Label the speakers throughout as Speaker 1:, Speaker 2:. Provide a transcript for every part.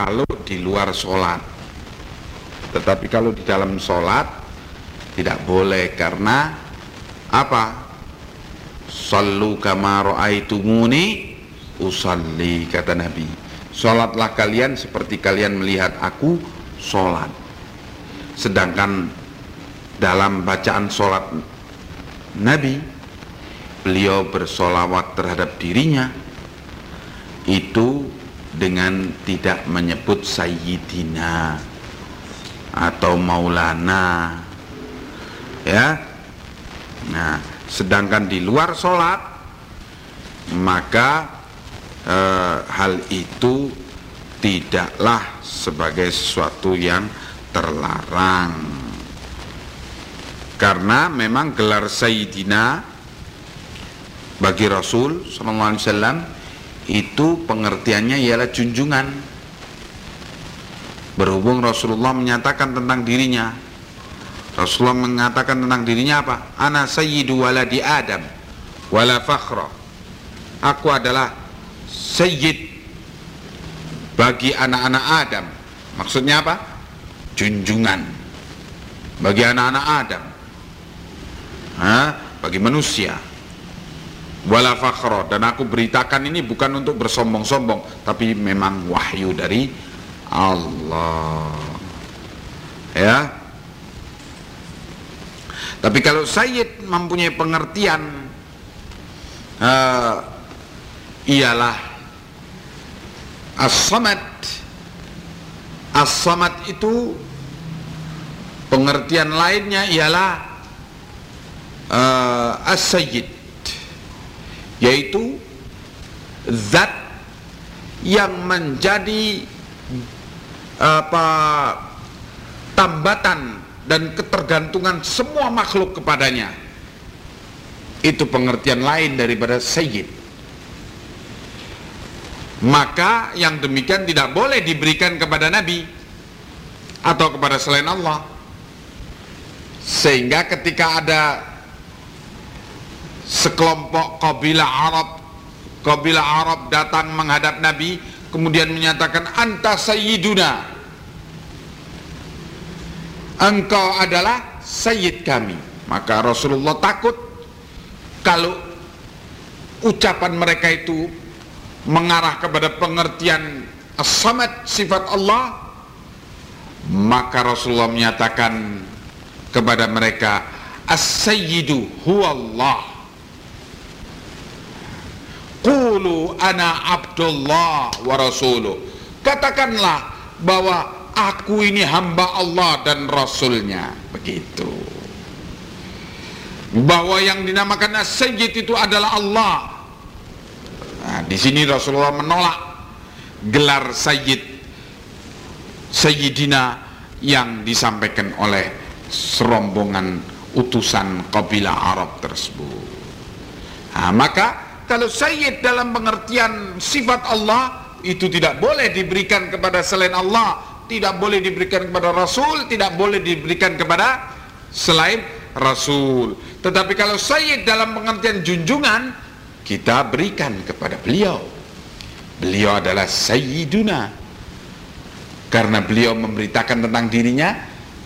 Speaker 1: kalau di luar sholat. Tetapi kalau di dalam sholat tidak boleh karena apa? Sallu kama ra'aitumuni usalli kata Nabi. Sholatlah kalian seperti kalian melihat aku sholat. Sedangkan dalam bacaan sholat Nabi beliau bersolawat terhadap dirinya itu dengan tidak menyebut sayyidina atau maulana ya. Nah sedangkan di luar sholat maka e, hal itu tidaklah sebagai sesuatu yang terlarang. Karena memang gelar sayyidina bagi Rasul sallallahu itu pengertiannya ialah junjungan. Berhubung Rasulullah menyatakan tentang dirinya. Rasulullah mengatakan tentang dirinya apa? Ana sayyidu waladi adam wala fakhra. Aku adalah sayyid bagi anak-anak Adam. Maksudnya apa? Junjungan bagi anak-anak Adam. Ha? bagi manusia wala fakhra. Dan aku beritakan ini bukan untuk bersombong-sombong tapi memang wahyu dari Allah. Ya. Tapi kalau Sayyid mempunyai pengertian uh, ialah as-samad. As-samad itu pengertian lainnya ialah uh, as-sayyid yaitu zat yang menjadi apa tambatan dan ketergantungan semua makhluk kepadanya. Itu pengertian lain daripada sayyid. Maka yang demikian tidak boleh diberikan kepada nabi atau kepada selain Allah. Sehingga ketika ada sekelompok kabilah Arab. Kabilah Arab datang menghadap Nabi kemudian menyatakan anta sayyiduna. Engkau adalah sayyid kami. Maka Rasulullah takut kalau ucapan mereka itu mengarah kepada pengertian as-samad sifat Allah. Maka Rasulullah menyatakan kepada mereka as-sayyidu huwallah Qulu ana abdullah wa rasuluh. Katakanlah bahwa aku ini hamba Allah dan Rasulnya. Begitu. Bahwa yang dinamakan as-sayyid itu adalah Allah. Nah, di sini Rasulullah menolak gelar sayyid sayyidina yang disampaikan oleh serombongan utusan kabilah Arab tersebut. Nah, maka kalau sayyid dalam pengertian sifat Allah itu tidak boleh diberikan kepada selain Allah tidak boleh diberikan kepada Rasul tidak boleh diberikan kepada selain Rasul. Tetapi kalau sayyid dalam pengertian junjungan kita berikan kepada beliau. Beliau adalah sayyiduna. Karena beliau memberitakan tentang dirinya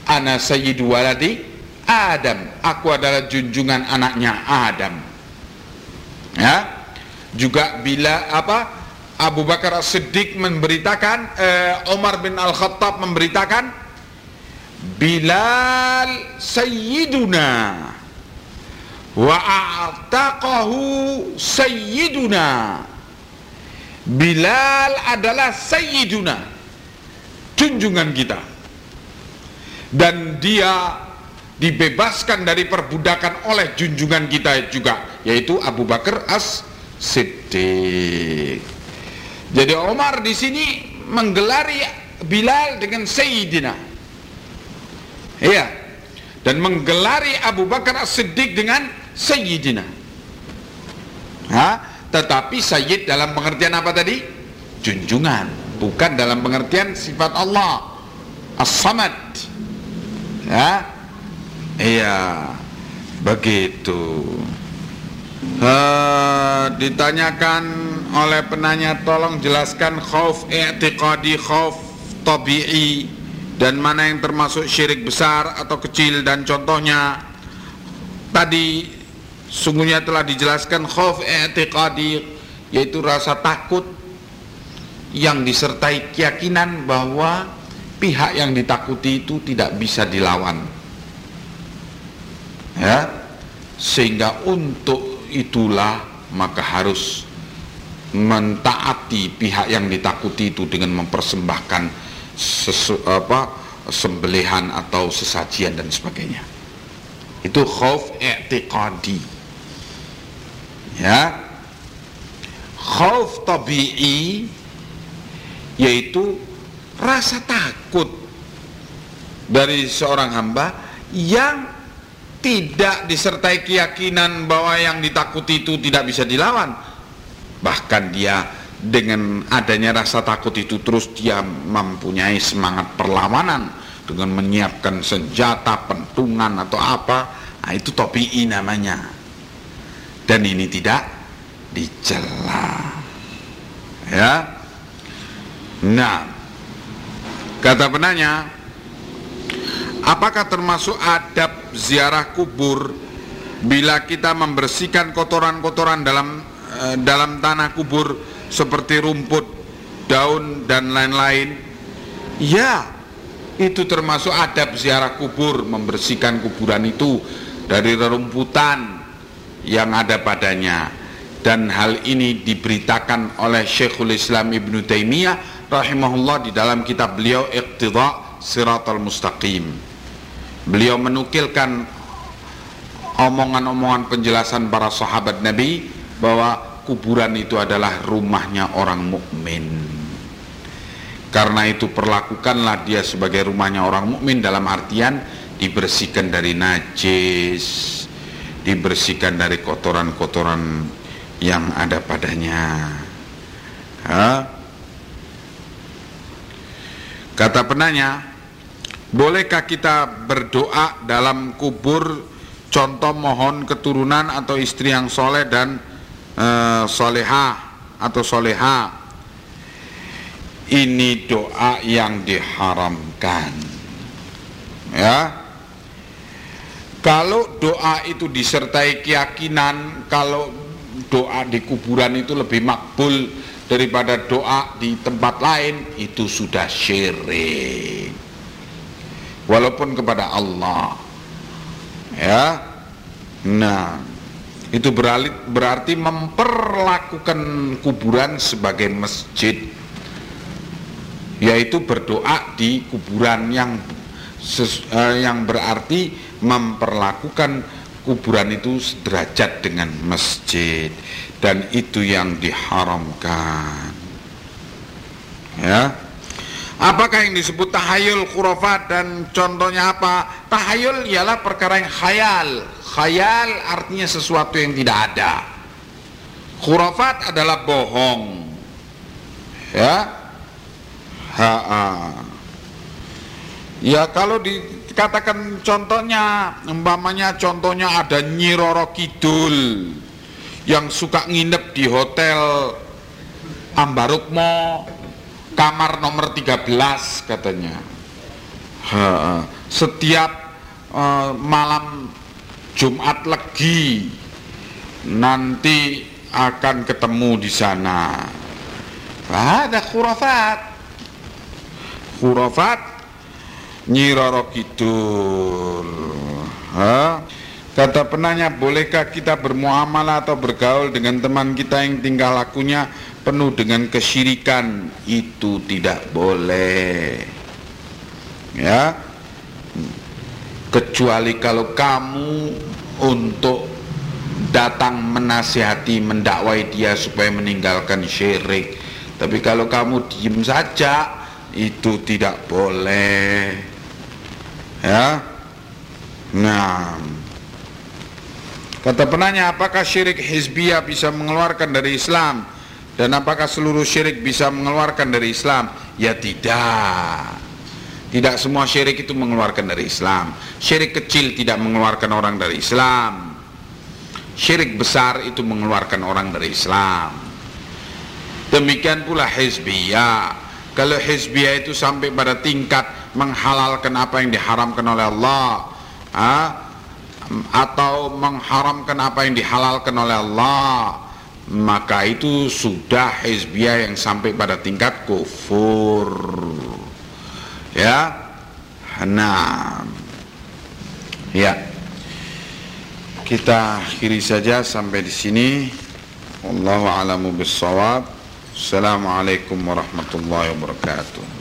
Speaker 1: ana sayyidu waladi Adam. Aku adalah junjungan anaknya Adam. Ya juga bila apa Abu Bakar As-Siddiq memberitakan eh, Umar bin Al-Khattab memberitakan Bilal sayyiduna wa a'taqahu sayyiduna. Bilal adalah sayyiduna junjungan kita. Dan dia dibebaskan dari perbudakan oleh junjungan kita juga yaitu Abu Bakar As Siddiq. Jadi Omar di sini menggelari Bilal dengan Sayyidina. Iya. Dan menggelari Abu Bakar As Siddiq dengan Sayyidina. Ha? Tetapi Sayyid dalam pengertian apa tadi? Junjungan, bukan dalam pengertian sifat Allah. As-Samad. Ya, Iya, begitu. Uh, ditanyakan oleh penanya tolong jelaskan khauf i'tiqadi khauf tabi'i dan mana yang termasuk syirik besar atau kecil. Dan contohnya tadi sungguhnya telah dijelaskan khauf i'tiqadi yaitu rasa takut yang disertai keyakinan bahwa pihak yang ditakuti itu tidak bisa dilawan. Ya sehingga untuk itulah maka harus mentaati pihak yang ditakuti itu dengan mempersembahkan sesu, apa sembelihan atau sesajian dan sebagainya. Itu khauf i'tiqadi. Ya. Khauf tabi'i yaitu rasa takut dari seorang hamba yang tidak disertai keyakinan bahwa yang ditakuti itu tidak bisa dilawan. Bahkan dia dengan adanya rasa takut itu terus dia mempunyai semangat perlawanan dengan menyiapkan senjata, pentungan atau apa. Nah, itu topi namanya. Dan ini tidak dicela. Ya. Nah kata penanya apakah termasuk adab ziarah kubur bila kita membersihkan kotoran-kotoran dalam eh, dalam tanah kubur seperti rumput, daun dan lain-lain? Ya, itu termasuk adab ziarah kubur, membersihkan kuburan itu dari rerumputan yang ada padanya. Dan hal ini diberitakan oleh Syekhul Islam Ibn Taimiyah rahimahullah di dalam kitab beliau Iqtidha Siratal Mustaqim. Beliau menukilkan omongan-omongan penjelasan para sahabat Nabi bahwa kuburan itu adalah rumahnya orang mukmin. Karena itu perlakukanlah dia sebagai rumahnya orang mukmin dalam artian dibersihkan dari najis, dibersihkan dari kotoran-kotoran yang ada padanya. Ha? Kata penanya, Bolehkah kita berdoa dalam kubur? Contoh mohon keturunan atau istri yang soleh dan e, soleha atau soleha. Ini doa yang diharamkan. Ya. Kalau doa itu disertai keyakinan kalau doa di kuburan itu lebih makbul daripada doa di tempat lain itu sudah syirik walaupun kepada Allah. Ya. Nah itu berarti, berarti memperlakukan kuburan sebagai masjid. Yaitu berdoa di kuburan yang ses, uh, yang berarti memperlakukan kuburan itu sederajat dengan masjid. Dan itu yang diharamkan. Ya Apakah yang disebut tahayul khurafat dan contohnya apa? Tahayul ialah perkara yang khayal. Khayal artinya sesuatu yang tidak ada. Khurafat adalah bohong. Ya. Ha -ha. Ya kalau dikatakan contohnya, umpamanya contohnya ada Nyiroro Kidul yang suka nginep di hotel Ambarukmo kamar nomor 13 katanya. Ha, setiap uh, malam Jumat Legi nanti akan ketemu di sana. Ada khurafat. Khurafat nyiroro kidul. Ha? Kata penanya, bolehkah kita bermuamalah atau bergaul dengan teman kita yang tinggal lakunya penuh dengan kesyirikan itu tidak boleh. Ya. Kecuali kalau kamu untuk datang menasihati mendakwai dia supaya meninggalkan syirik. Tapi kalau kamu diem saja itu tidak boleh. Ya. Nah. Kata penanya apakah syirik hizbiyah bisa mengeluarkan dari Islam dan apakah seluruh syirik bisa mengeluarkan dari Islam? Ya tidak. Tidak semua syirik itu mengeluarkan dari Islam. Syirik kecil tidak mengeluarkan orang dari Islam. Syirik besar itu mengeluarkan orang dari Islam. Demikian pula hizbiyah. Kalau hizbiyah itu sampai pada tingkat menghalalkan apa yang diharamkan oleh Allah, ha? atau mengharamkan apa yang dihalalkan oleh Allah, maka itu sudah hizbiyah yang sampai pada tingkat kufur. Ya. Nah. Ya. Kita akhiri saja sampai di sini. Wallahu a'lamu bissawab. Assalamualaikum warahmatullahi wabarakatuh.